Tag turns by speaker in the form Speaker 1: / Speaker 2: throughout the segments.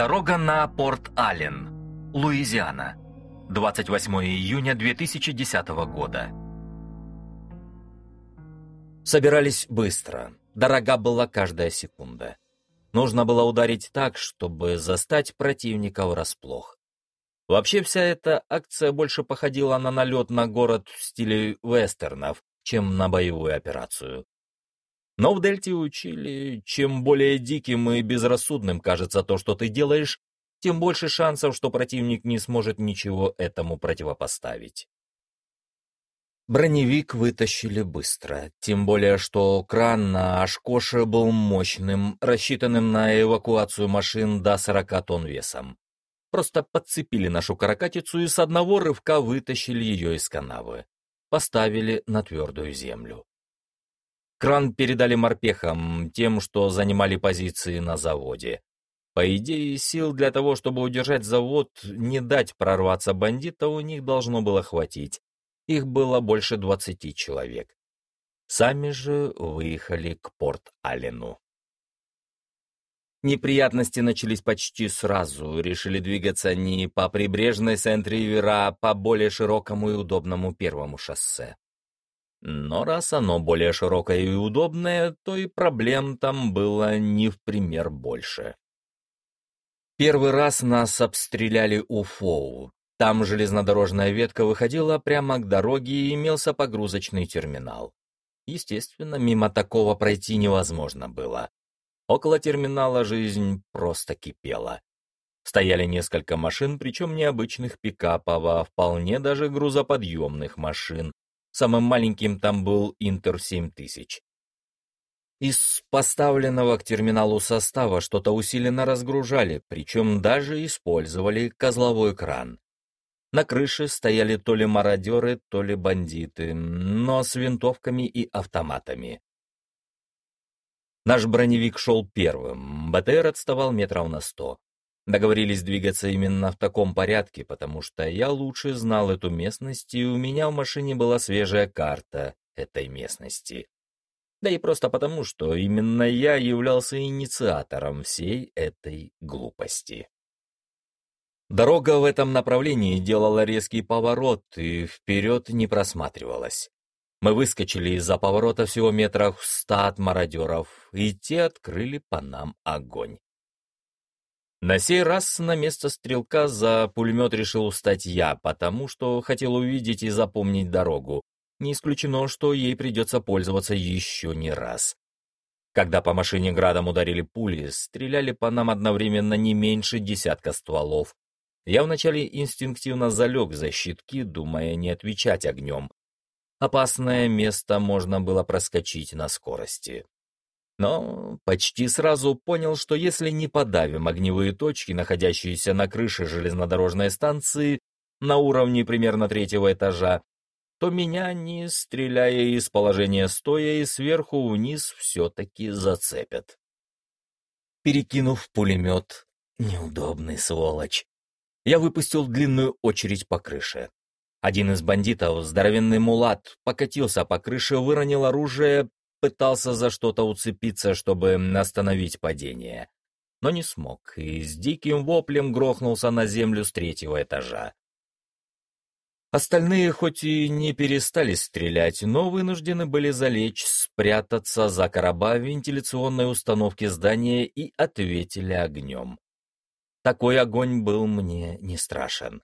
Speaker 1: Дорога на Порт-Аллен, Луизиана. 28 июня 2010 года. Собирались быстро. Дорога была каждая секунда. Нужно было ударить так, чтобы застать противника врасплох. Вообще вся эта акция больше походила на налет на город в стиле вестернов, чем на боевую операцию. Но в Дельте учили, чем более диким и безрассудным кажется то, что ты делаешь, тем больше шансов, что противник не сможет ничего этому противопоставить. Броневик вытащили быстро, тем более что кран на Ашкоше был мощным, рассчитанным на эвакуацию машин до 40 тонн весом. Просто подцепили нашу каракатицу и с одного рывка вытащили ее из канавы. Поставили на твердую землю. Кран передали морпехам, тем, что занимали позиции на заводе. По идее, сил для того, чтобы удержать завод, не дать прорваться бандита, у них должно было хватить. Их было больше двадцати человек. Сами же выехали к Порт-Аллену. Неприятности начались почти сразу. Решили двигаться не по прибрежной Сент-Ривера, а по более широкому и удобному первому шоссе. Но раз оно более широкое и удобное, то и проблем там было не в пример больше. Первый раз нас обстреляли у Фоу. Там железнодорожная ветка выходила прямо к дороге и имелся погрузочный терминал. Естественно, мимо такого пройти невозможно было. Около терминала жизнь просто кипела. Стояли несколько машин, причем необычных пикапов, а вполне даже грузоподъемных машин, Самым маленьким там был Интер 7000. Из поставленного к терминалу состава что-то усиленно разгружали, причем даже использовали козловой кран. На крыше стояли то ли мародеры, то ли бандиты, но с винтовками и автоматами. Наш броневик шел первым, БТР отставал метров на сто. Договорились двигаться именно в таком порядке, потому что я лучше знал эту местность, и у меня в машине была свежая карта этой местности. Да и просто потому, что именно я являлся инициатором всей этой глупости. Дорога в этом направлении делала резкий поворот и вперед не просматривалась. Мы выскочили из-за поворота всего метрах в ста от мародеров, и те открыли по нам огонь. На сей раз на место стрелка за пулемет решил встать я, потому что хотел увидеть и запомнить дорогу. Не исключено, что ей придется пользоваться еще не раз. Когда по машине градом ударили пули, стреляли по нам одновременно не меньше десятка стволов. Я вначале инстинктивно залег за щитки, думая не отвечать огнем. Опасное место можно было проскочить на скорости. Но почти сразу понял, что если не подавим огневые точки, находящиеся на крыше железнодорожной станции, на уровне примерно третьего этажа, то меня, не стреляя из положения стоя и сверху вниз, все-таки зацепят. Перекинув пулемет, неудобный сволочь, я выпустил длинную очередь по крыше. Один из бандитов, здоровенный мулат, покатился по крыше, выронил оружие, пытался за что-то уцепиться, чтобы остановить падение, но не смог и с диким воплем грохнулся на землю с третьего этажа. Остальные хоть и не перестали стрелять, но вынуждены были залечь, спрятаться за короба вентиляционной установки здания и ответили огнем. Такой огонь был мне не страшен.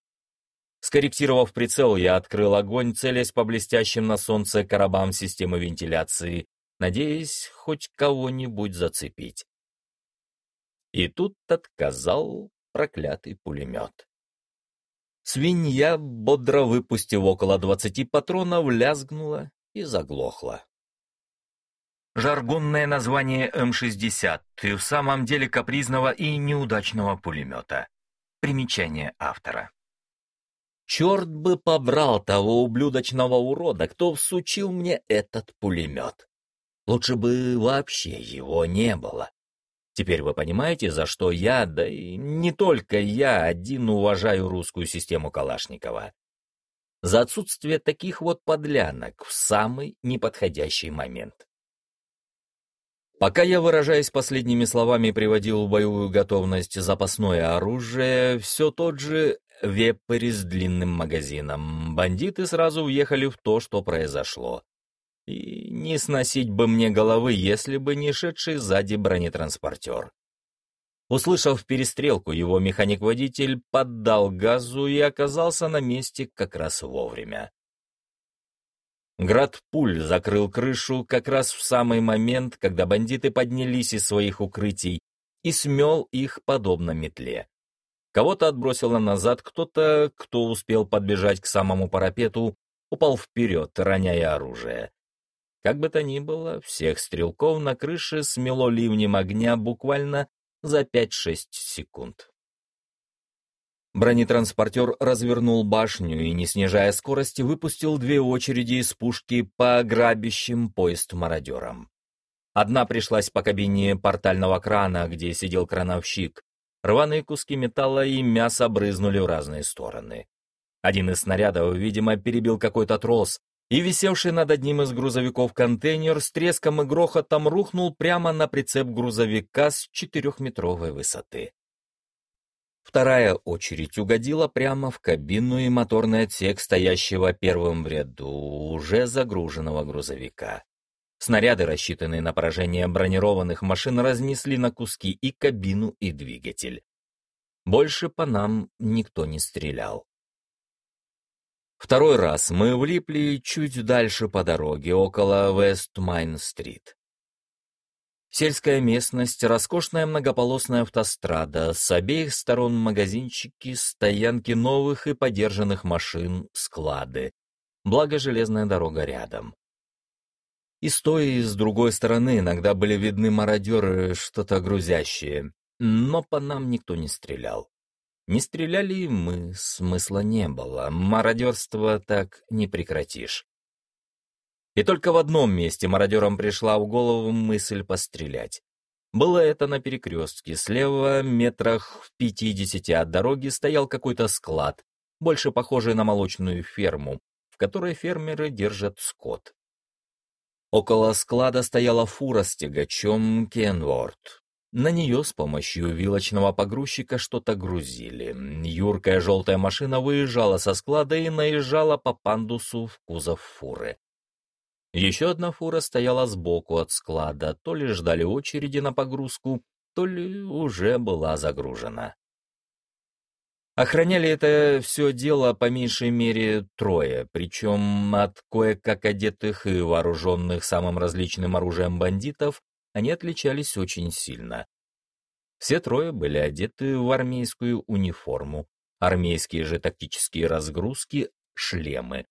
Speaker 1: Скорректировав прицел, я открыл огонь, целясь по блестящим на солнце коробам системы вентиляции, надеясь хоть кого-нибудь зацепить. И тут отказал проклятый пулемет. Свинья, бодро выпустив около двадцати патронов, лязгнула и заглохла. Жаргонное название М-60 и в самом деле капризного и неудачного пулемета. Примечание автора. Черт бы побрал того ублюдочного урода, кто всучил мне этот пулемет. Лучше бы вообще его не было. Теперь вы понимаете, за что я, да и не только я, один уважаю русскую систему Калашникова. За отсутствие таких вот подлянок в самый неподходящий момент. Пока я, выражаясь последними словами, приводил в боевую готовность запасное оружие, все тот же веппери с длинным магазином. Бандиты сразу уехали в то, что произошло. И не сносить бы мне головы, если бы не шедший сзади бронетранспортер. Услышав перестрелку, его механик-водитель поддал газу и оказался на месте как раз вовремя. Град пуль закрыл крышу как раз в самый момент, когда бандиты поднялись из своих укрытий и смел их подобно метле. Кого-то отбросило назад, кто-то, кто успел подбежать к самому парапету, упал вперед, роняя оружие. Как бы то ни было, всех стрелков на крыше смело ливнем огня буквально за 5-6 секунд. Бронетранспортер развернул башню и, не снижая скорости, выпустил две очереди из пушки по грабящим поезд мародерам. Одна пришлась по кабине портального крана, где сидел крановщик. Рваные куски металла и мяса брызнули в разные стороны. Один из снарядов, видимо, перебил какой-то трос, и висевший над одним из грузовиков контейнер с треском и грохотом рухнул прямо на прицеп грузовика с четырехметровой высоты. Вторая очередь угодила прямо в кабину и моторный отсек стоящего первым в ряду уже загруженного грузовика. Снаряды, рассчитанные на поражение бронированных машин, разнесли на куски и кабину, и двигатель. Больше по нам никто не стрелял. Второй раз мы влипли чуть дальше по дороге, около Вест-Майн-стрит. Сельская местность, роскошная многополосная автострада, с обеих сторон магазинчики, стоянки новых и подержанных машин, склады. Благо железная дорога рядом. И с той, и с другой стороны иногда были видны мародеры, что-то грузящие, но по нам никто не стрелял. Не стреляли и мы, смысла не было, мародерство так не прекратишь. И только в одном месте мародерам пришла в голову мысль пострелять. Было это на перекрестке. Слева, метрах в пятидесяти от дороги, стоял какой-то склад, больше похожий на молочную ферму, в которой фермеры держат скот. Около склада стояла фура с тягачом Кенворд. На нее с помощью вилочного погрузчика что-то грузили. Юркая желтая машина выезжала со склада и наезжала по пандусу в кузов фуры. Еще одна фура стояла сбоку от склада, то ли ждали очереди на погрузку, то ли уже была загружена. Охраняли это все дело по меньшей мере трое, причем от кое-как одетых и вооруженных самым различным оружием бандитов они отличались очень сильно. Все трое были одеты в армейскую униформу, армейские же тактические разгрузки, шлемы,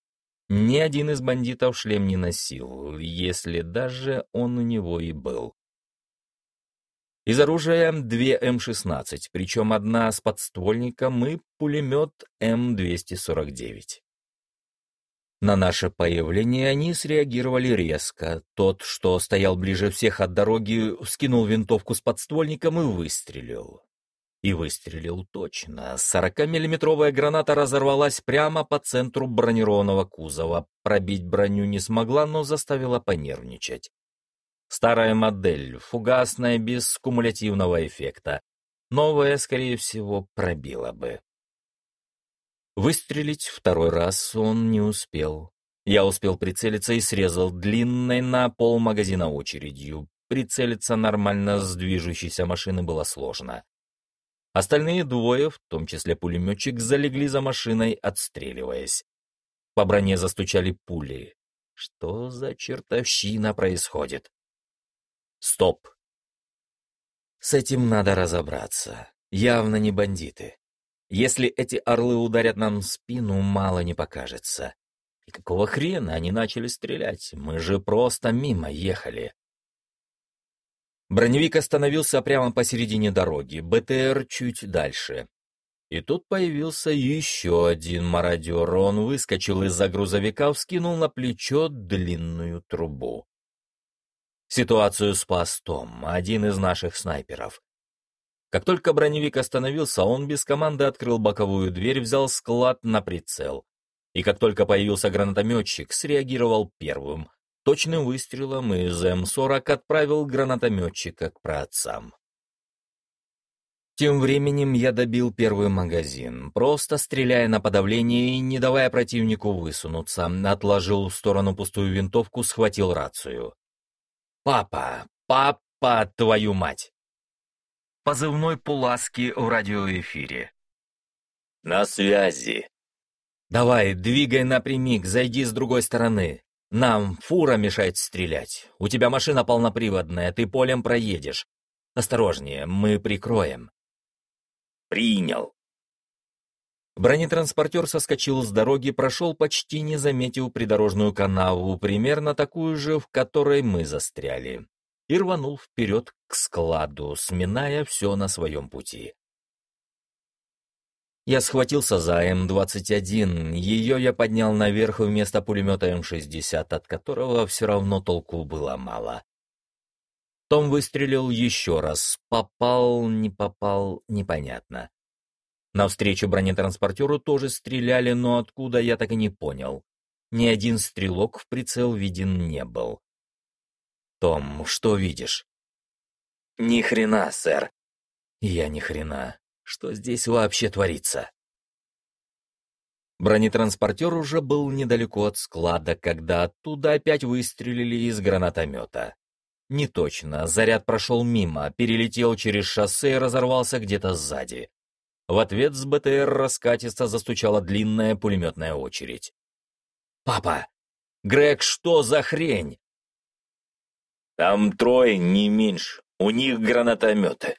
Speaker 1: ни один из бандитов шлем не носил, если даже он у него и был. Из оружия две М-16, причем одна с подствольником и пулемет М-249. На наше появление они среагировали резко. Тот, что стоял ближе всех от дороги, вскинул винтовку с подствольником и выстрелил. И выстрелил точно. Сорокамиллиметровая граната разорвалась прямо по центру бронированного кузова. Пробить броню не смогла, но заставила понервничать. Старая модель, фугасная, без кумулятивного эффекта. Новая, скорее всего, пробила бы. Выстрелить второй раз он не успел. Я успел прицелиться и срезал длинной на пол магазина очередью. Прицелиться нормально с движущейся машины было сложно. Остальные двое, в том числе пулеметчик, залегли за машиной, отстреливаясь. По броне застучали пули. Что за чертовщина происходит? Стоп. С этим надо разобраться. Явно не бандиты. Если эти орлы ударят нам в спину, мало не покажется. И какого хрена они начали стрелять? Мы же просто мимо ехали. Броневик остановился прямо посередине дороги, БТР чуть дальше. И тут появился еще один мародер. Он выскочил из-за грузовика, вскинул на плечо длинную трубу. Ситуацию спас Том, один из наших снайперов. Как только броневик остановился, он без команды открыл боковую дверь, взял склад на прицел. И как только появился гранатометчик, среагировал первым. Точным выстрелом из М-40 отправил гранатометчика к праотцам. Тем временем я добил первый магазин, просто стреляя на подавление и не давая противнику высунуться, отложил в сторону пустую винтовку, схватил рацию. «Папа! Папа, твою мать!» Позывной Пуласки в радиоэфире.
Speaker 2: «На связи!»
Speaker 1: «Давай, двигай напрямик, зайди с другой стороны. Нам фура мешает стрелять. У тебя машина полноприводная, ты полем проедешь. Осторожнее, мы прикроем».
Speaker 2: Принял.
Speaker 1: Бронетранспортер соскочил с дороги, прошел почти не заметив придорожную канаву, примерно такую же, в которой мы застряли, и рванул вперед к складу, сминая все на своем пути. Я схватился за М-21, ее я поднял наверх вместо пулемета М-60, от которого все равно толку было мало. Том выстрелил еще раз. Попал, не попал, непонятно. Навстречу бронетранспортеру тоже стреляли, но откуда я так и не понял. Ни один стрелок в прицел виден не был. «Том, что видишь?»
Speaker 2: «Ни хрена, сэр».
Speaker 1: «Я ни хрена. Что здесь вообще творится?» Бронетранспортер уже был недалеко от склада, когда оттуда опять выстрелили из гранатомета. Не точно, заряд прошел мимо, перелетел через шоссе и разорвался где-то сзади. В ответ с БТР раскатисто застучала длинная пулеметная очередь. «Папа! Грег, что за хрень?»
Speaker 2: «Там трое, не меньше. У них гранатометы».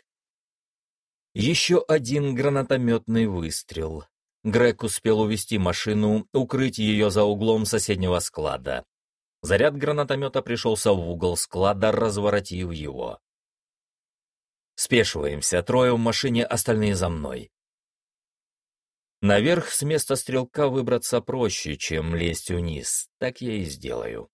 Speaker 1: Еще один гранатометный выстрел. Грег успел увести машину, укрыть ее за углом соседнего склада. Заряд гранатомета пришелся в угол склада, разворотив его. Спешиваемся, трое в машине, остальные за мной. Наверх с места стрелка выбраться проще, чем лезть вниз, так я и сделаю.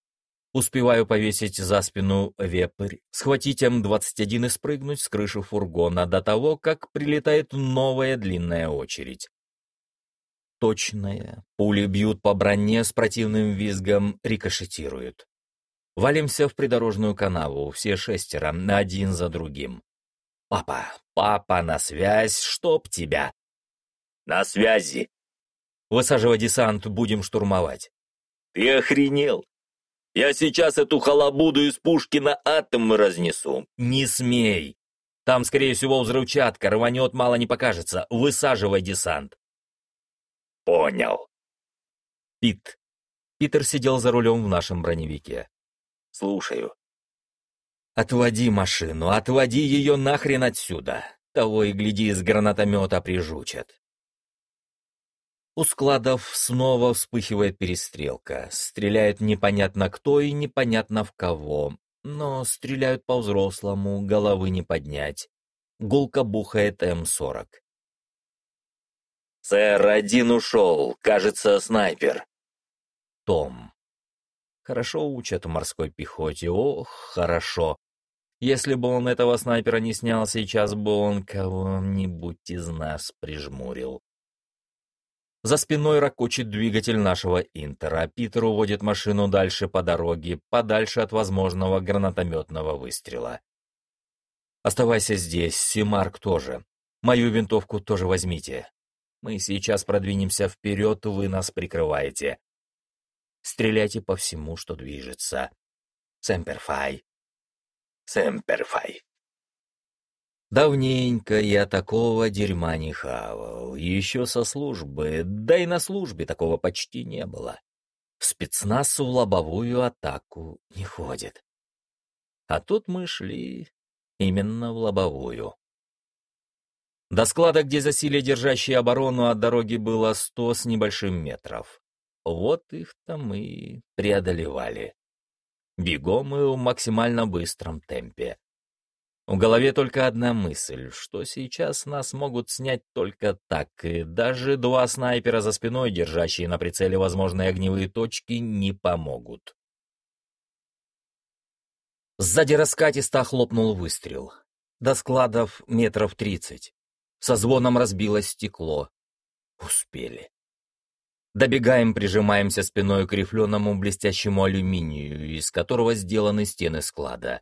Speaker 1: Успеваю повесить за спину вепрь, схватить М-21 и спрыгнуть с крыши фургона до того, как прилетает новая длинная очередь точная. Пули бьют по броне с противным визгом, рикошетируют. Валимся в придорожную канаву, все шестеро, один за другим. «Папа, папа, на связь, чтоб тебя!»
Speaker 2: «На связи!»
Speaker 1: «Высаживай десант, будем штурмовать!»
Speaker 2: «Ты охренел? Я сейчас эту халабуду из пушки на атом разнесу!»
Speaker 1: «Не смей! Там, скорее всего, взрывчатка, рванет, мало не покажется. Высаживай десант!»
Speaker 2: Понял.
Speaker 1: Пит. Питер сидел за рулем в нашем броневике.
Speaker 2: Слушаю.
Speaker 1: Отводи машину, отводи ее нахрен отсюда. Того и гляди, из гранатомета прижучат. У складов снова вспыхивает перестрелка. Стреляют непонятно кто и непонятно в кого. Но стреляют по-взрослому, головы не поднять. Гулко бухает М-40.
Speaker 2: «Сэр, один ушел. Кажется, снайпер».
Speaker 1: Том. Хорошо учат в морской пехоте. Ох, хорошо. Если бы он этого снайпера не снял, сейчас бы он кого-нибудь из нас прижмурил. За спиной ракочет двигатель нашего Интера. Питер уводит машину дальше по дороге, подальше от возможного гранатометного выстрела. Оставайся здесь, Симарк тоже. Мою винтовку тоже возьмите. Мы сейчас продвинемся вперед, вы нас прикрываете. Стреляйте по всему, что движется. Сэмперфай.
Speaker 2: Сэмперфай.
Speaker 1: Давненько я такого дерьма не хавал, еще со службы, да и на службе такого почти не было. Спецназ в лобовую атаку не ходит. А тут мы шли именно в лобовую. До склада, где засили держащие оборону, от дороги было сто с небольшим метров. Вот их-то мы преодолевали. Бегом и в максимально быстром темпе. В голове только одна мысль, что сейчас нас могут снять только так, и даже два снайпера за спиной, держащие на прицеле возможные огневые точки, не помогут. Сзади раскатисто хлопнул выстрел. До складов метров тридцать. Со звоном разбилось стекло. Успели. Добегаем, прижимаемся спиной к рифленому блестящему алюминию, из которого сделаны стены склада.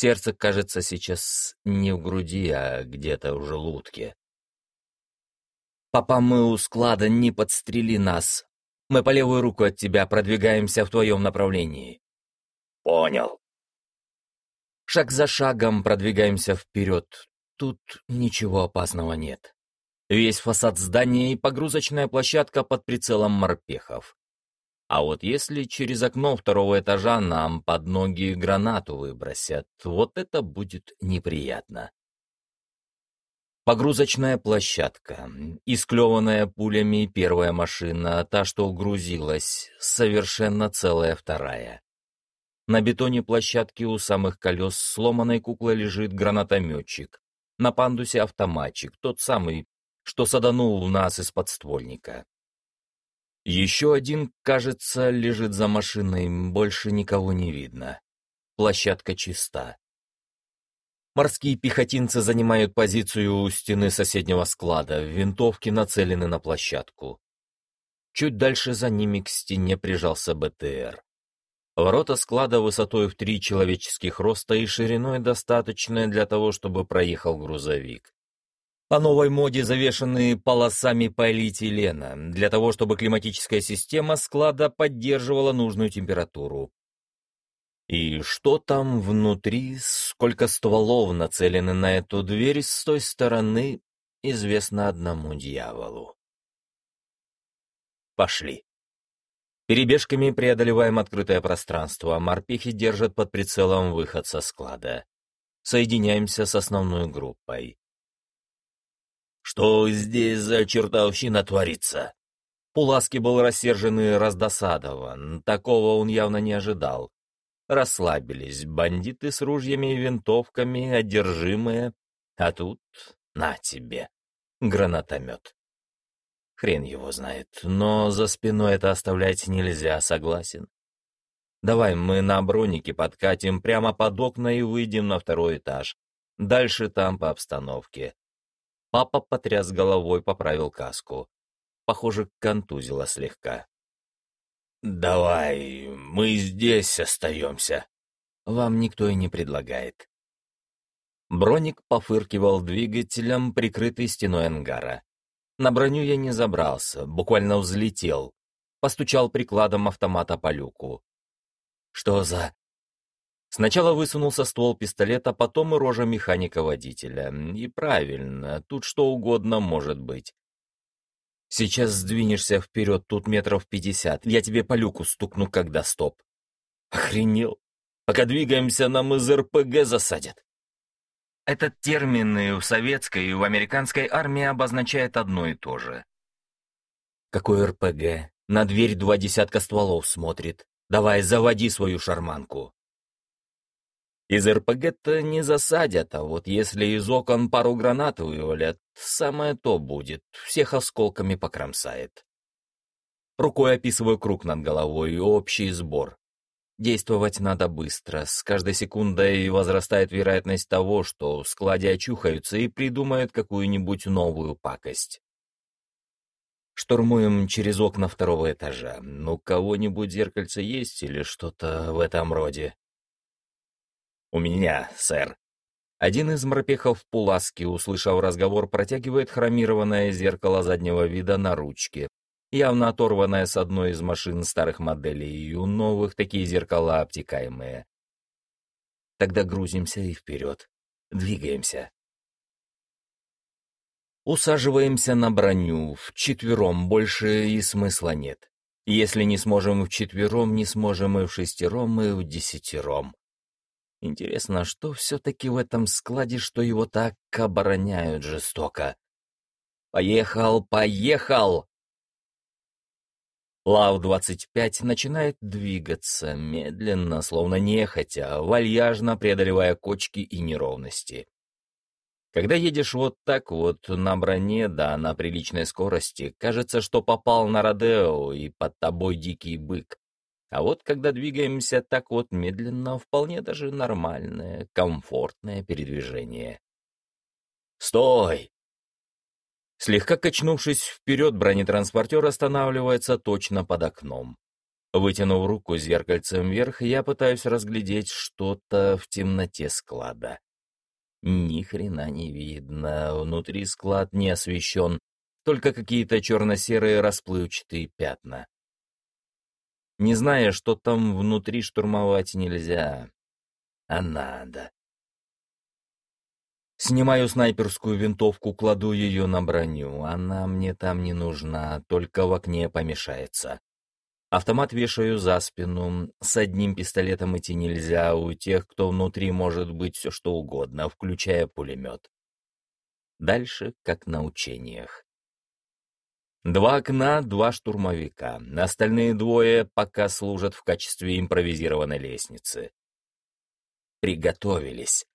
Speaker 1: Сердце, кажется, сейчас не в груди, а где-то в желудке. «Папа, мы у склада, не подстрели нас. Мы по левую руку от тебя продвигаемся в твоем направлении».
Speaker 2: «Понял».
Speaker 1: Шаг за шагом продвигаемся вперед. Тут ничего опасного нет. Весь фасад здания и погрузочная площадка под прицелом морпехов. А вот если через окно второго этажа нам под ноги гранату выбросят, вот это будет неприятно. Погрузочная площадка, исклеванная пулями первая машина, та, что угрузилась, совершенно целая вторая. На бетоне площадки у самых колес сломанной куклой лежит гранатометчик. На пандусе автоматчик, тот самый, что саданул нас из подствольника. Еще один, кажется, лежит за машиной, больше никого не видно. Площадка чиста. Морские пехотинцы занимают позицию у стены соседнего склада, винтовки нацелены на площадку. Чуть дальше за ними к стене прижался БТР. Ворота склада высотой в три человеческих роста и шириной достаточной для того, чтобы проехал грузовик. По новой моде завешенные полосами полиэтилена, для того, чтобы климатическая система склада поддерживала нужную температуру. И что там внутри, сколько стволов нацелены на эту дверь с той стороны, известно одному дьяволу. Пошли. Перебежками преодолеваем открытое пространство, морпехи держат под прицелом выход со склада. Соединяемся с основной группой.
Speaker 2: «Что здесь за чертовщина творится?»
Speaker 1: Пуласки был рассержен и раздосадован. Такого он явно не ожидал. Расслабились бандиты с ружьями и винтовками, одержимые. А тут на тебе. Гранатомет. Хрен его знает, но за спиной это оставлять нельзя, согласен. Давай мы на бронике подкатим прямо под окна и выйдем на второй этаж. Дальше там по обстановке. Папа потряс головой, поправил каску. Похоже, контузило слегка.
Speaker 2: «Давай, мы здесь остаемся».
Speaker 1: Вам никто и не предлагает. Броник пофыркивал двигателем, прикрытый стеной ангара. На броню я не забрался, буквально взлетел. Постучал прикладом автомата по люку. «Что за...» Сначала высунулся ствол пистолета, потом и рожа механика-водителя. И правильно, тут что угодно может быть. Сейчас сдвинешься вперед, тут метров пятьдесят. Я тебе по люку стукну, когда стоп. Охренел. Пока двигаемся, нам из РПГ засадят. Этот термин и в советской, и в американской армии обозначает одно и то же. Какой РПГ? На дверь два десятка стволов смотрит. Давай, заводи свою шарманку. Из РПГ-то не засадят, а вот если из окон пару гранат вывалят, самое то будет, всех осколками покромсает. Рукой описываю круг над головой и общий сбор. Действовать надо быстро, с каждой секундой возрастает вероятность того, что в складе очухаются и придумают какую-нибудь новую пакость. Штурмуем через окна второго этажа. Ну, кого-нибудь зеркальце есть или что-то в этом роде?
Speaker 2: «У меня, сэр».
Speaker 1: Один из морпехов Пуласки, услышав разговор, протягивает хромированное зеркало заднего вида на ручке, явно оторванное с одной из машин старых моделей, и у новых такие зеркала обтекаемые. Тогда грузимся и вперед. Двигаемся. Усаживаемся на броню, вчетвером больше и смысла нет. Если не сможем вчетвером, не сможем и в шестером, и в десятером. Интересно, что все-таки в этом складе, что его так обороняют жестоко? Поехал, поехал! Лав-25 начинает двигаться, медленно, словно нехотя, вальяжно преодолевая кочки и неровности. Когда едешь вот так вот на броне, да на приличной скорости, кажется, что попал на Родео и под тобой дикий бык. А вот когда двигаемся так вот медленно, вполне даже нормальное, комфортное передвижение. «Стой!» Слегка качнувшись вперед, бронетранспортер останавливается точно под окном. Вытянув руку зеркальцем вверх, я пытаюсь разглядеть что-то в темноте склада. Ни хрена не видно, внутри склад не освещен, только какие-то черно-серые расплывчатые пятна. Не зная, что там внутри штурмовать нельзя, а надо. Снимаю снайперскую винтовку, кладу ее на броню. Она мне там не нужна, только в окне помешается. Автомат вешаю за спину. С одним пистолетом идти нельзя, у тех, кто внутри, может быть все что угодно, включая пулемет. Дальше, как на учениях. Два окна, два штурмовика. Остальные двое пока служат в качестве импровизированной лестницы. Приготовились.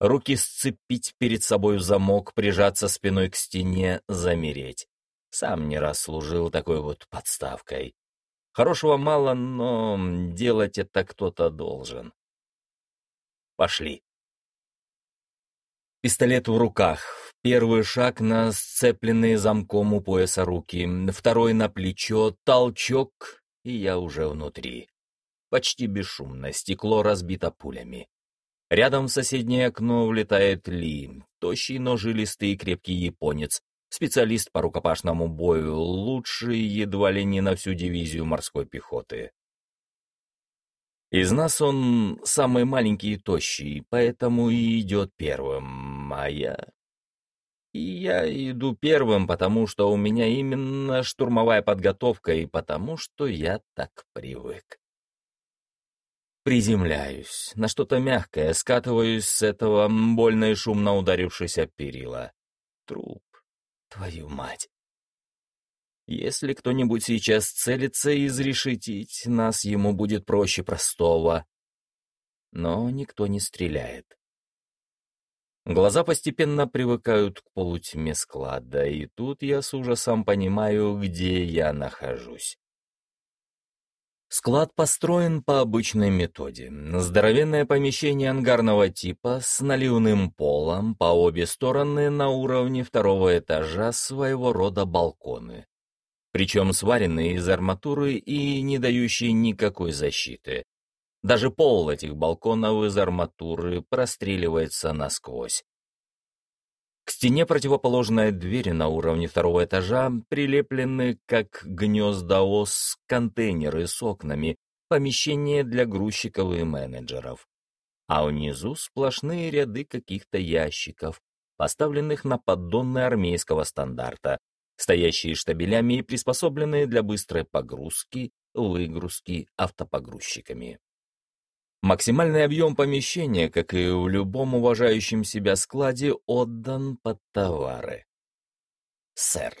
Speaker 1: Руки сцепить перед собой в замок, прижаться спиной к стене, замереть. Сам не раз служил такой вот подставкой. Хорошего мало, но делать это кто-то должен. Пошли. Пистолет в руках, Первый шаг на сцепленные замком у пояса руки, второй на плечо, толчок, и я уже внутри. Почти бесшумно, стекло разбито пулями. Рядом в соседнее окно влетает Ли, тощий, но жилистый и крепкий японец, специалист по рукопашному бою, лучший едва ли не на всю дивизию морской пехоты. Из нас он самый маленький и тощий, поэтому и идет первым, а я... И я иду первым, потому что у меня именно штурмовая подготовка и потому что я так привык. Приземляюсь на что-то мягкое, скатываюсь с этого больно и шумно ударившись перила. Труп. Твою мать. Если кто-нибудь сейчас целится изрешетить, нас ему будет проще простого. Но никто не стреляет. Глаза постепенно привыкают к полутьме склада, и тут я с ужасом понимаю, где я нахожусь. Склад построен по обычной методе. Здоровенное помещение ангарного типа с наливным полом по обе стороны на уровне второго этажа своего рода балконы. Причем сваренные из арматуры и не дающие никакой защиты. Даже пол этих балконов из арматуры простреливается насквозь. К стене противоположная двери на уровне второго этажа прилеплены, как гнезда ос, контейнеры с окнами, помещение для грузчиков и менеджеров. А внизу сплошные ряды каких-то ящиков, поставленных на поддоны армейского стандарта, стоящие штабелями и приспособленные для быстрой погрузки, выгрузки автопогрузчиками. Максимальный объем помещения, как и в любом уважающем себя складе, отдан под товары. Сэр.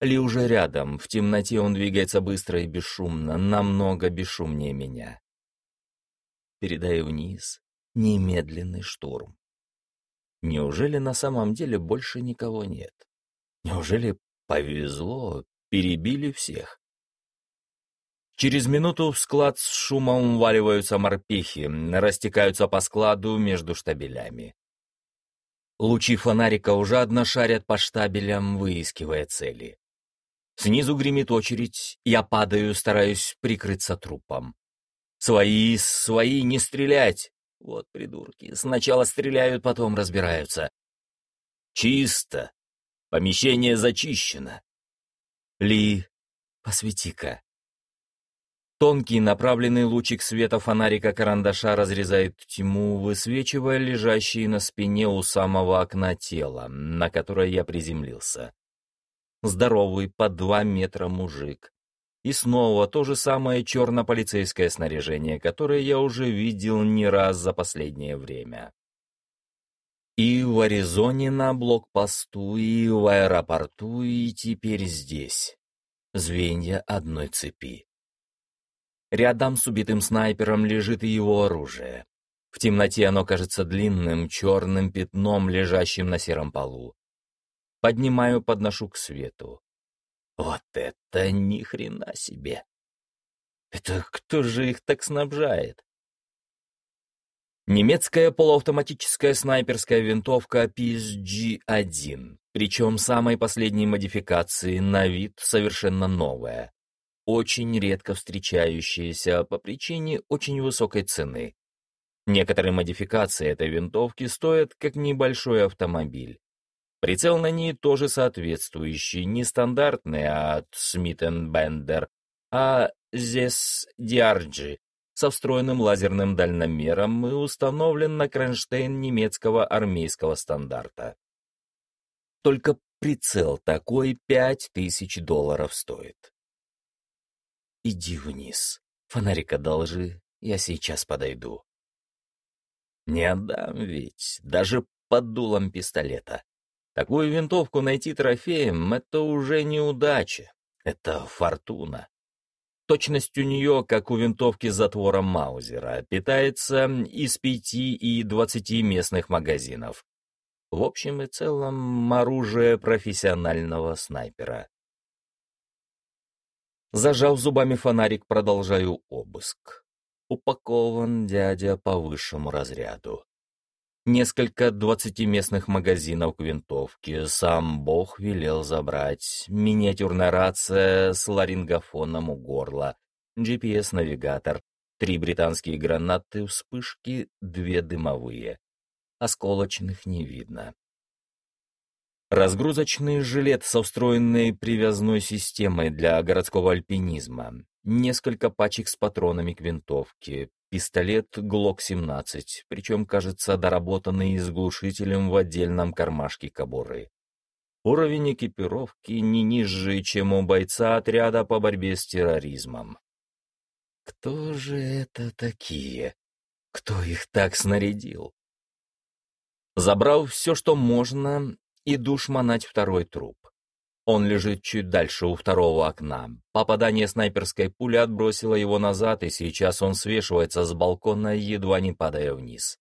Speaker 1: Ли уже рядом, в темноте он двигается быстро и бесшумно, намного бесшумнее меня. Передаю вниз немедленный штурм. Неужели на самом деле больше никого нет? Неужели повезло, перебили всех? Через минуту в склад с шумом вваливаются морпехи, растекаются по складу между штабелями. Лучи фонарика уже одно шарят по штабелям, выискивая цели. Снизу гремит очередь, я падаю, стараюсь прикрыться трупом. Свои, свои, не стрелять! Вот придурки, сначала стреляют, потом разбираются. Чисто. Помещение зачищено. Ли, посвети-ка. Тонкий направленный лучик света фонарика карандаша разрезает тьму, высвечивая лежащие на спине у самого окна тело, на которое я приземлился. Здоровый, по два метра мужик. И снова то же самое черно-полицейское снаряжение, которое я уже видел не раз за последнее время. И в Аризоне на блокпосту, и в аэропорту, и теперь здесь. Звенья одной цепи. Рядом с убитым снайпером лежит и его оружие. В темноте оно кажется длинным, черным пятном, лежащим на сером полу. Поднимаю, подношу к свету. Вот это ни хрена себе! Это кто же их так снабжает? Немецкая полуавтоматическая снайперская винтовка PSG-1, Причем самой последней модификации на вид совершенно новая. Очень редко встречающаяся по причине очень высокой цены. Некоторые модификации этой винтовки стоят как небольшой автомобиль. Прицел на ней тоже соответствующий, не стандартный от Smith Bender, а ZES DRG со встроенным лазерным дальномером и установлен на кронштейн немецкого армейского стандарта. Только прицел такой пять тысяч долларов стоит. Иди вниз. Фонарик одолжи, я сейчас подойду. Не отдам ведь, даже под дулом пистолета. Такую винтовку найти трофеем — это уже неудача, это фортуна. Точность у нее, как у винтовки с затвором Маузера, питается из пяти и двадцати местных магазинов. В общем и целом, оружие профессионального снайпера. Зажав зубами фонарик, продолжаю обыск. Упакован дядя по высшему разряду. Несколько двадцатиместных магазинов к винтовке сам бог велел забрать, миниатюрная рация с ларингофоном у горла, GPS-навигатор, три британские гранаты, вспышки, две дымовые осколочных не видно. Разгрузочный жилет со встроенной привязной системой для городского альпинизма, несколько пачек с патронами к винтовке, пистолет ГЛОК-17, причем, кажется, доработанный с глушителем в отдельном кармашке кобуры. Уровень экипировки не ниже, чем у бойца отряда по борьбе с терроризмом. Кто же это такие? Кто их так снарядил? Забрал все, что можно, иду шмонать второй труп. Он лежит чуть дальше у второго окна. Попадание снайперской пули отбросило его назад, и сейчас он свешивается с балкона, едва не падая вниз.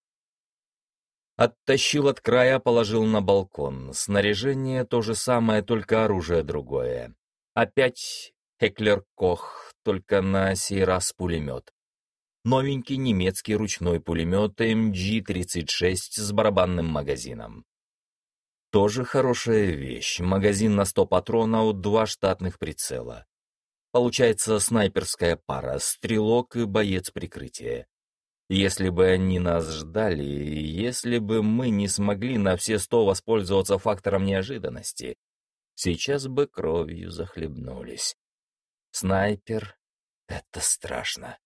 Speaker 1: Оттащил от края, положил на балкон. Снаряжение то же самое, только оружие другое. Опять Хеклер Кох, только на сей раз пулемет новенький немецкий ручной пулемет MG-36 с барабанным магазином. Тоже хорошая вещь, магазин на 100 патронов, два штатных прицела. Получается снайперская пара, стрелок и боец прикрытия. Если бы они нас ждали, если бы мы не смогли на все сто воспользоваться фактором неожиданности, сейчас бы кровью захлебнулись. Снайпер — это страшно.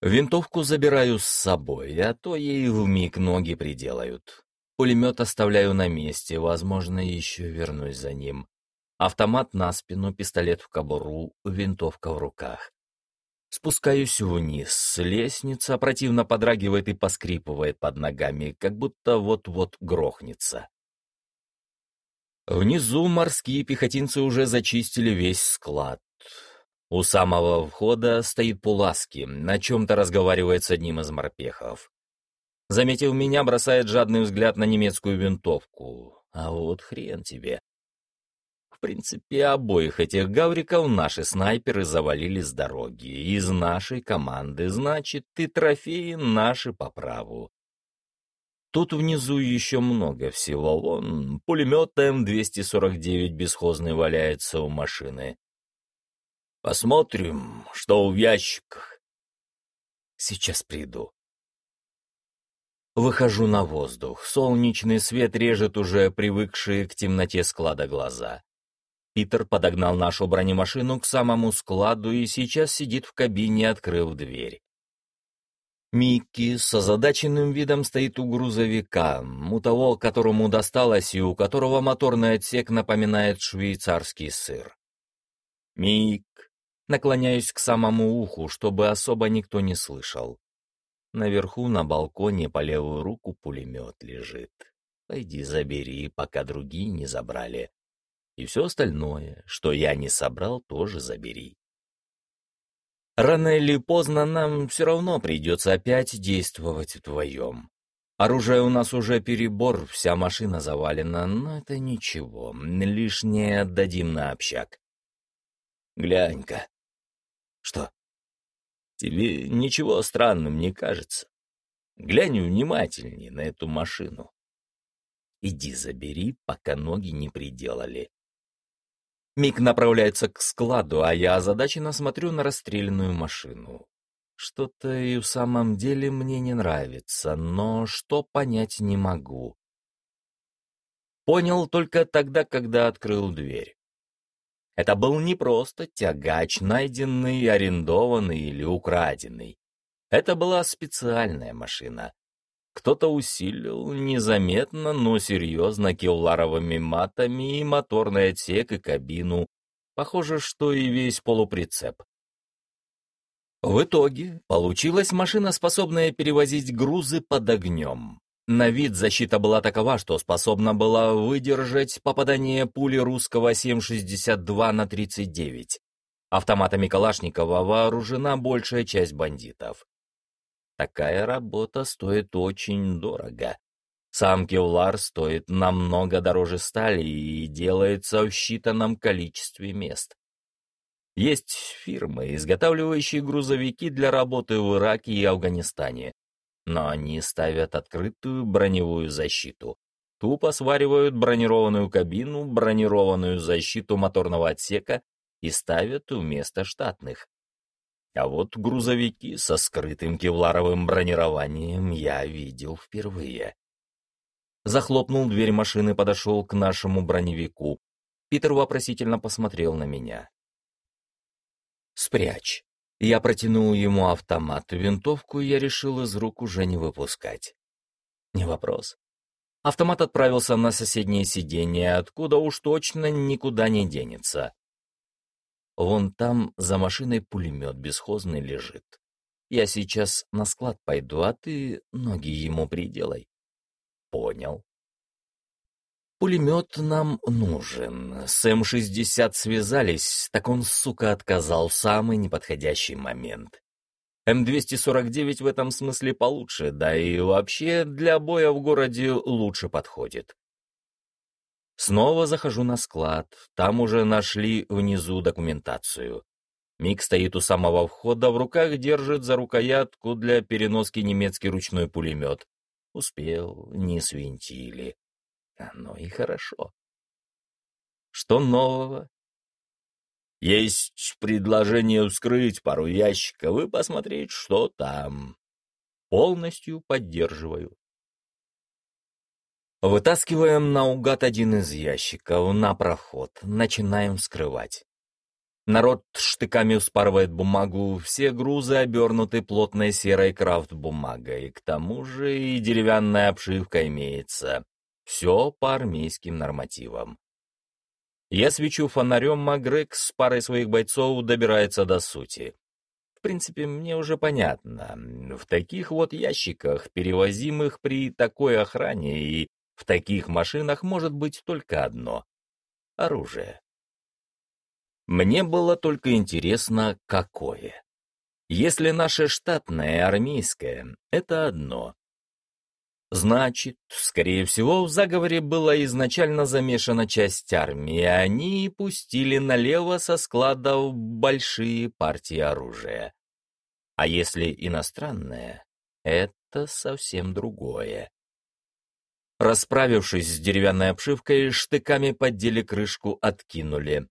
Speaker 1: Винтовку забираю с собой, а то ей вмиг ноги приделают. Пулемет оставляю на месте, возможно, еще вернусь за ним. Автомат на спину, пистолет в кобуру, винтовка в руках. Спускаюсь вниз. Лестница противно подрагивает и поскрипывает под ногами, как будто вот-вот грохнется. Внизу морские пехотинцы уже зачистили весь склад. У самого входа стоит Пуласки, на чем-то разговаривает с одним из морпехов. Заметив меня, бросает жадный взгляд на немецкую винтовку. А вот хрен тебе. В принципе, обоих этих гавриков наши снайперы завалили с дороги. Из нашей команды, значит, и трофеи наши по праву. Тут внизу еще много всего. Вон, пулемет М-249 бесхозный валяется у машины. Посмотрим, что в ящиках. Сейчас приду. Выхожу на воздух. Солнечный свет режет уже привыкшие к темноте склада глаза. Питер подогнал нашу бронемашину к самому складу и сейчас сидит в кабине, открыв дверь. Микки с озадаченным видом стоит у грузовика, у того, которому досталось и у которого моторный отсек напоминает швейцарский сыр. «Мик, Наклоняюсь к самому уху, чтобы особо никто не слышал. Наверху на балконе по левую руку пулемет лежит. Пойди забери, пока другие не забрали. И все остальное, что я не собрал, тоже забери. Рано или поздно нам все равно придется опять действовать вдвоем. Оружие у нас уже перебор, вся машина завалена, но это ничего, лишнее отдадим на общак. Глянь-ка, что? Тебе ничего странным не кажется? Глянь внимательнее на эту машину. иди забери, пока ноги не приделали. Мик направляется к складу, а я озадаченно смотрю на расстрелянную машину. Что-то и в самом деле мне не нравится, но что понять не могу. Понял только тогда, когда открыл дверь. Это был не просто тягач, найденный, арендованный или украденный. Это была специальная машина. Кто-то усилил незаметно, но серьезно кевларовыми матами и моторный отсек и кабину. Похоже, что и весь полуприцеп. В итоге получилась машина, способная перевозить грузы под огнем. На вид защита была такова, что способна была выдержать попадание пули русского 7,62 на 39. Автоматами Калашникова вооружена большая часть бандитов. Такая работа стоит очень дорого. Сам кевлар стоит намного дороже стали и делается в считанном количестве мест. Есть фирмы, изготавливающие грузовики для работы в Ираке и Афганистане, но они ставят открытую броневую защиту. Тупо сваривают бронированную кабину, бронированную защиту моторного отсека и ставят вместо штатных. А вот грузовики со скрытым кевларовым бронированием я видел впервые. Захлопнул дверь машины, подошел к нашему броневику. Питер вопросительно посмотрел на меня. «Спрячь». Я протянул ему автомат, винтовку я решил из рук уже не выпускать. Не вопрос. Автомат отправился на соседнее сиденье, откуда уж точно никуда не денется. Вон там за машиной пулемет бесхозный лежит. Я сейчас на склад пойду, а ты ноги ему приделай. Понял. Пулемет нам нужен. С М-60 связались, так он, сука, отказал в самый неподходящий момент. М-249 в этом смысле получше, да и вообще для боя в городе лучше подходит. Снова захожу на склад, там уже нашли внизу документацию. Мик стоит у самого входа, в руках держит за рукоятку для переноски немецкий ручной пулемет. Успел, не свинтили. Оно и хорошо. Что нового? Есть предложение вскрыть пару ящиков и посмотреть, что там. Полностью поддерживаю. Вытаскиваем наугад один из ящиков на проход, начинаем вскрывать. Народ штыками вспарывает бумагу, все грузы обернуты плотной серой крафт-бумагой, к тому же и деревянная обшивка имеется. Все по армейским нормативам. Я свечу фонарем, Грег с парой своих бойцов добирается до сути. В принципе, мне уже понятно. В таких вот ящиках, перевозимых при такой охране и в таких машинах может быть только одно — оружие. Мне было только интересно, какое. Если наше штатное, армейское — это одно. Значит, скорее всего, в заговоре была изначально замешана часть армии, они пустили налево со складов большие партии оружия. А если иностранное, это совсем другое. Расправившись с деревянной обшивкой, штыками поддели крышку, откинули.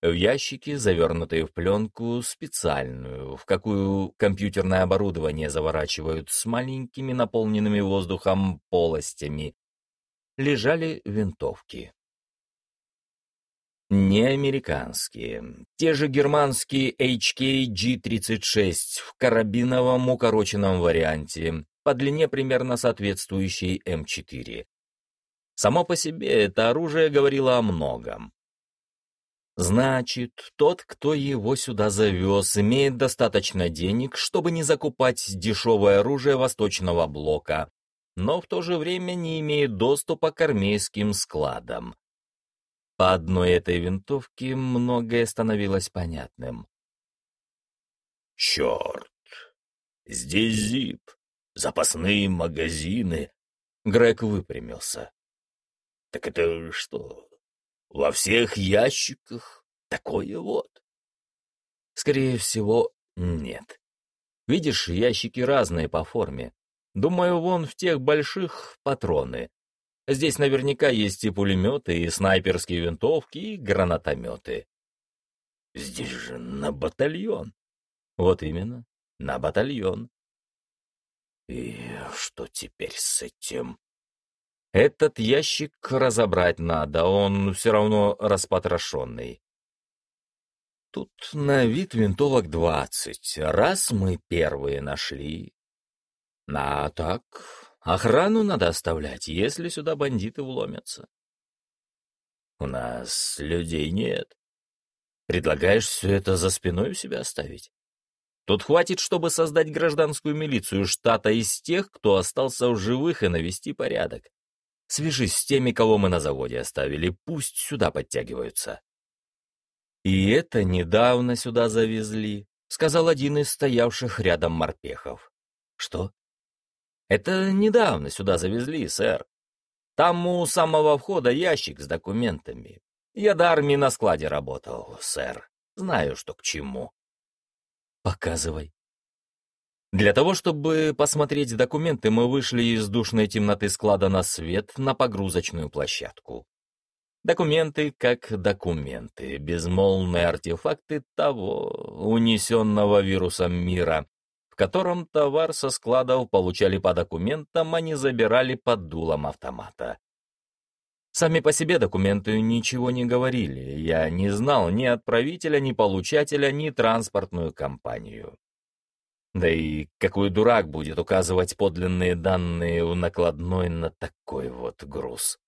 Speaker 1: В ящике, завернутые в пленку, специальную, в какую компьютерное оборудование заворачивают с маленькими наполненными воздухом полостями, лежали винтовки. Не американские, те же германские HK-G36 в карабиновом укороченном варианте, по длине примерно соответствующей М4. Само по себе это оружие говорило о многом. Значит, тот, кто его сюда завез, имеет достаточно денег, чтобы не закупать дешевое оружие Восточного Блока, но в то же время не имеет доступа к армейским складам. По одной этой винтовке многое становилось понятным.
Speaker 2: «Черт! Здесь зип!» запасные магазины.
Speaker 1: Грег выпрямился.
Speaker 2: Так это что, во всех ящиках такое вот?
Speaker 1: Скорее всего, нет. Видишь, ящики разные по форме. Думаю, вон в тех больших патроны. Здесь наверняка есть и пулеметы, и снайперские винтовки, и гранатометы. Здесь же на батальон. Вот именно, на батальон. И что теперь с этим? Этот ящик разобрать надо, он все равно распотрошенный. Тут на вид винтовок двадцать, раз мы первые нашли. А так, охрану надо оставлять, если сюда бандиты вломятся. У нас людей нет. Предлагаешь все это за спиной у себя оставить? Тут хватит, чтобы создать гражданскую милицию штата из тех, кто остался в живых, и навести порядок. Свяжись с теми, кого мы на заводе оставили, пусть сюда подтягиваются. И это недавно сюда завезли, сказал один из стоявших рядом морпехов. Что? Это недавно сюда завезли, сэр. Там у самого входа ящик с документами. Я до армии на складе работал, сэр. Знаю, что к чему. Показывай. Для того, чтобы посмотреть документы, мы вышли из душной темноты склада на свет на погрузочную площадку. Документы как документы, безмолвные артефакты того унесенного вирусом мира, в котором товар со складов получали по документам, а не забирали под дулом автомата. Сами по себе документы ничего не говорили, я не знал ни отправителя, ни получателя, ни транспортную компанию. Да и какой дурак будет указывать подлинные данные в накладной на такой вот груз?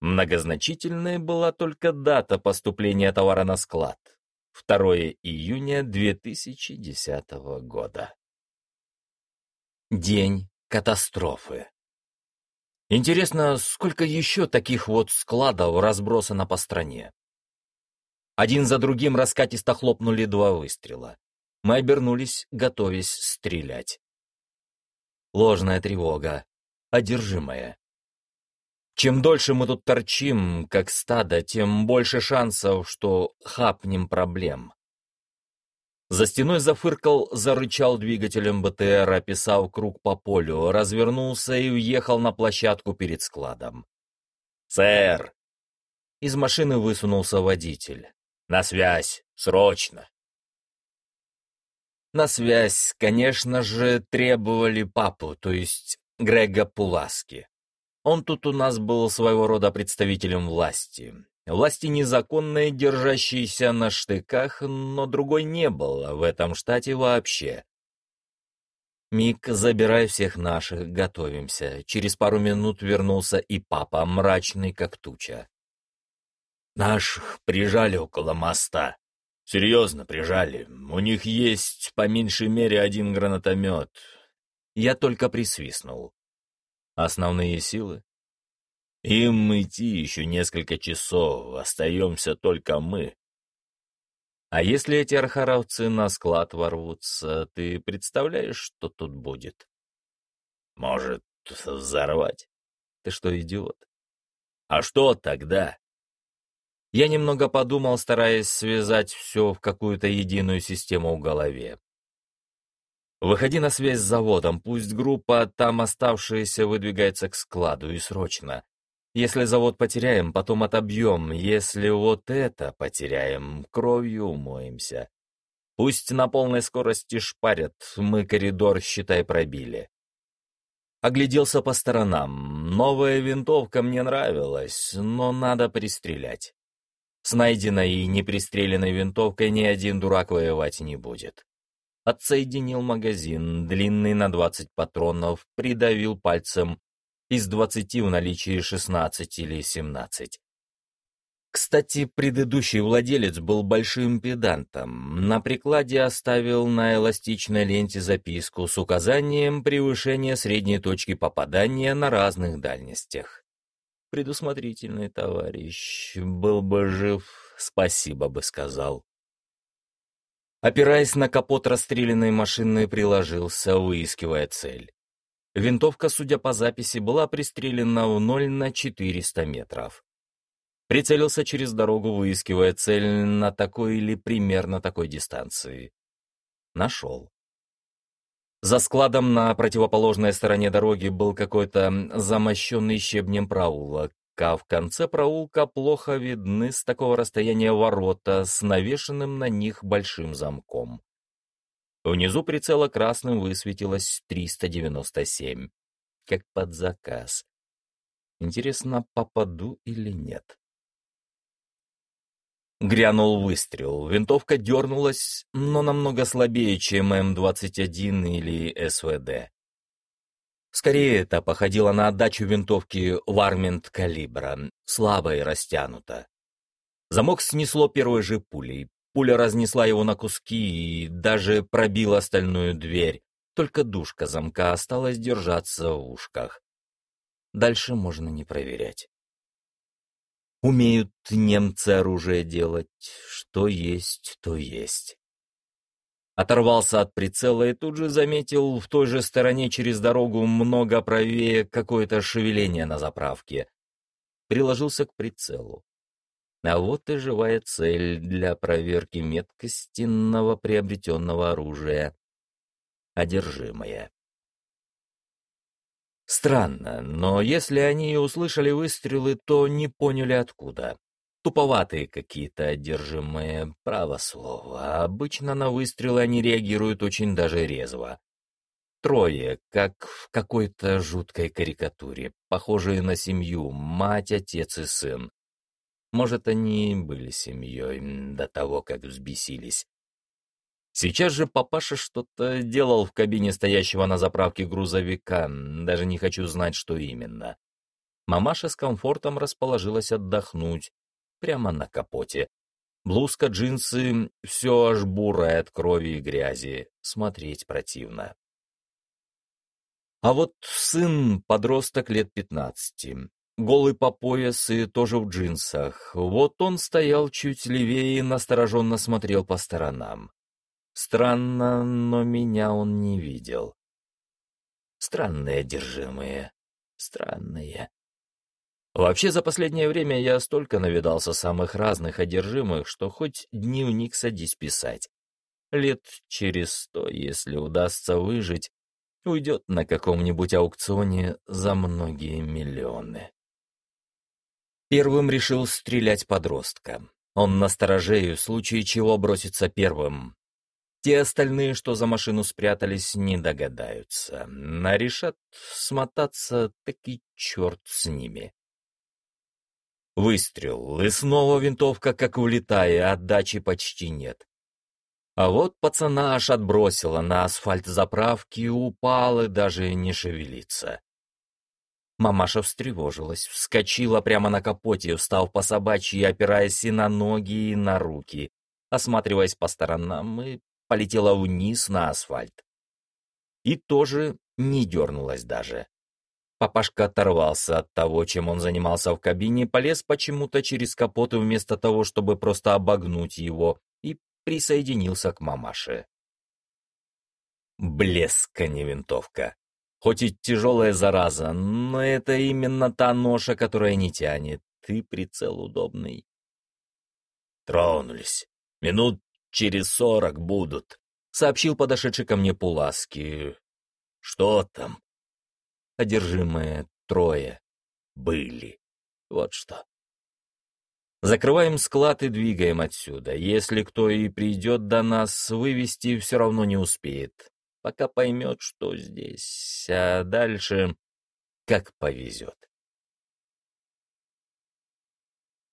Speaker 1: Многозначительной была только дата поступления товара на склад. 2 июня 2010 года. День катастрофы. Интересно, сколько еще таких вот складов разбросано по стране? Один за другим раскатисто хлопнули два выстрела. Мы обернулись, готовясь стрелять. Ложная тревога, одержимая. Чем дольше мы тут торчим, как стадо, тем больше шансов, что хапнем проблем. За стеной зафыркал, зарычал двигателем БТР, описав круг по полю, развернулся и уехал на площадку перед складом. «Сэр!» Из машины высунулся водитель. «На связь! Срочно!» На связь, конечно же, требовали папу, то есть Грега Пуласки. Он тут у нас был своего рода представителем власти. Власти незаконные, держащиеся на штыках, но другой не было в этом штате вообще. «Мик, забирай всех наших, готовимся». Через пару минут вернулся и папа, мрачный как туча. «Наших прижали около моста», Серьезно, прижали. У них есть по меньшей мере один гранатомет. Я только присвистнул. Основные силы? Им идти еще несколько часов, остаемся только мы. А если эти архаровцы на склад ворвутся, ты представляешь, что тут будет? Может, взорвать? Ты что, идиот? А что тогда? Я немного подумал, стараясь связать все в какую-то единую систему в голове. Выходи на связь с заводом, пусть группа там оставшаяся выдвигается к складу, и срочно. Если завод потеряем, потом отобьем, если вот это потеряем, кровью умоемся. Пусть на полной скорости шпарят, мы коридор, считай, пробили. Огляделся по сторонам. Новая винтовка мне нравилась, но надо пристрелять. С найденной и непристреленной винтовкой ни один дурак воевать не будет. Отсоединил магазин, длинный на 20 патронов, придавил пальцем. Из 20 в наличии 16 или 17. Кстати, предыдущий владелец был большим педантом. На прикладе оставил на эластичной ленте записку с указанием превышения средней точки попадания на разных дальностях предусмотрительный товарищ. Был бы жив, спасибо бы сказал. Опираясь на капот расстрелянной машины, приложился, выискивая цель. Винтовка, судя по записи, была пристрелена в ноль на 400 метров. Прицелился через дорогу, выискивая цель на такой или примерно такой дистанции. Нашел. За складом на противоположной стороне дороги был какой-то замощенный щебнем проулок, а в конце проулка плохо видны с такого расстояния ворота с навешенным на них большим замком. Внизу прицела красным высветилось 397, как под заказ. Интересно, попаду или нет? Грянул выстрел. Винтовка дернулась, но намного слабее, чем М-21 или СВД. Скорее, это походило на отдачу винтовки Вармент калибра, слабо и растянуто. Замок снесло первой же пулей. Пуля разнесла его на куски и даже пробила остальную дверь. Только душка замка осталась держаться в ушках. Дальше можно не проверять. Умеют немцы оружие делать. Что есть, то есть. Оторвался от прицела и тут же заметил в той же стороне через дорогу много правее какое-то шевеление на заправке. Приложился к прицелу. А вот и живая цель для проверки меткости новоприобретенного оружия. Одержимое. Странно, но если они и услышали выстрелы, то не поняли откуда. Туповатые какие-то одержимые, право слово. Обычно на выстрелы они реагируют очень даже резво. Трое, как в какой-то жуткой карикатуре, похожие на семью, мать, отец и сын. Может, они были семьей до того, как взбесились. Сейчас же папаша что-то делал в кабине стоящего на заправке грузовика, даже не хочу знать, что именно. Мамаша с комфортом расположилась отдохнуть, прямо на капоте. Блузка, джинсы, все аж бурое от крови и грязи, смотреть противно. А вот сын, подросток лет пятнадцати, голый по пояс и тоже в джинсах, вот он стоял чуть левее и настороженно смотрел по сторонам. Странно, но меня он не видел. Странные одержимые. Странные. Вообще, за последнее время я столько навидался самых разных одержимых, что хоть дневник садись писать. Лет через сто, если удастся выжить, уйдет на каком-нибудь аукционе за многие миллионы. Первым решил стрелять подростка. Он на стороже в случае чего бросится первым. Те остальные, что за машину спрятались, не догадаются. А решат смотаться, таки черт с ними. Выстрел, и снова винтовка как улетая, отдачи почти нет. А вот пацана аж отбросило на асфальт заправки, упал и даже не шевелится. Мамаша встревожилась, вскочила прямо на капоте, встав по собачьи, опираясь и на ноги, и на руки, осматриваясь по сторонам и полетела вниз на асфальт. И тоже не дернулась даже. Папашка оторвался от того, чем он занимался в кабине, полез почему-то через капот и вместо того, чтобы просто обогнуть его, и присоединился к мамаше. Блеска не винтовка. Хоть и тяжелая зараза, но это именно та ноша, которая не тянет. Ты прицел удобный. Тронулись. Минут через сорок будут», — сообщил подошедший ко мне Пуласки. «Что там?» Одержимые трое были. Вот что. Закрываем склад и двигаем отсюда. Если кто и придет до нас, вывести все равно не успеет. Пока поймет, что здесь, а дальше как повезет.